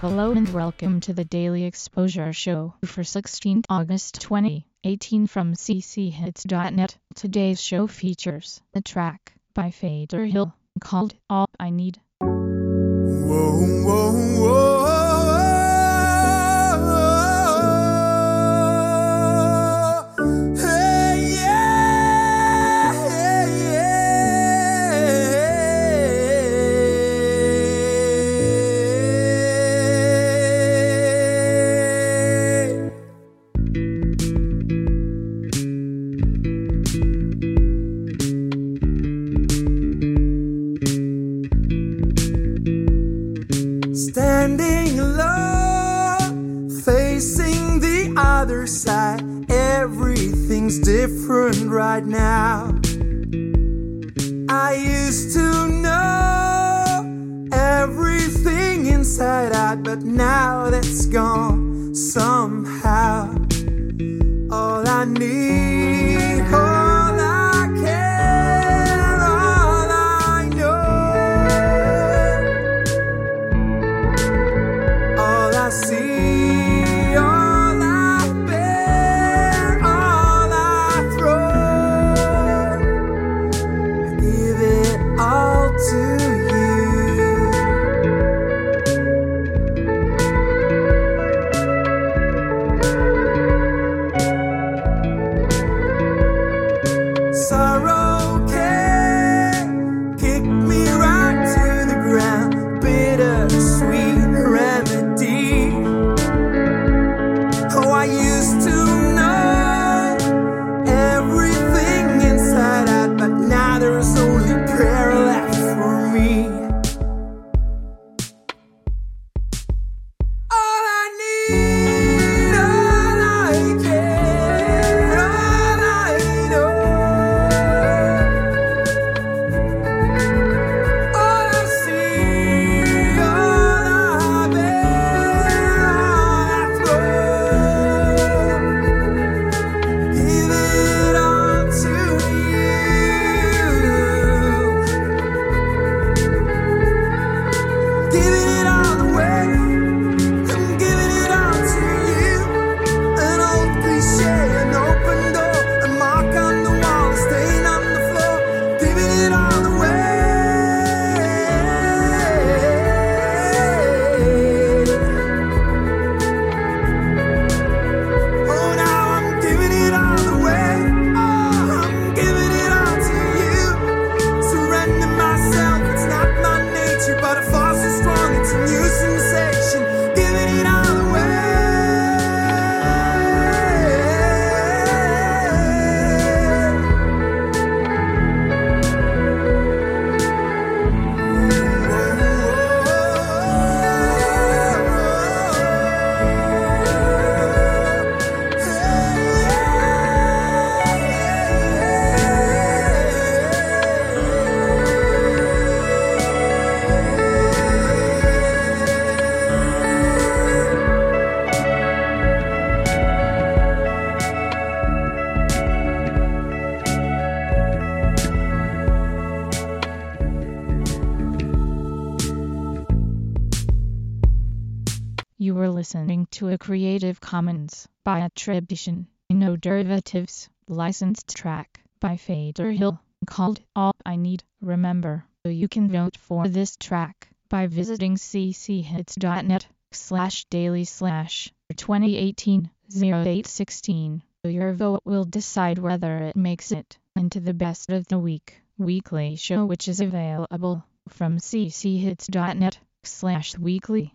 Hello and welcome to the Daily Exposure Show for 16th August 2018 from cchits.net. Today's show features the track by Fader Hill called All I Need. Whoa, whoa, whoa. Everything's different right now. I used to know everything inside out, but now that's gone somehow. All I need, You were listening to a Creative Commons by attribution, no derivatives, licensed track by Fader Hill called All I Need. Remember, you can vote for this track by visiting cchits.net slash daily slash 2018 0816. Your vote will decide whether it makes it into the best of the week weekly show which is available from cchits.net slash weekly.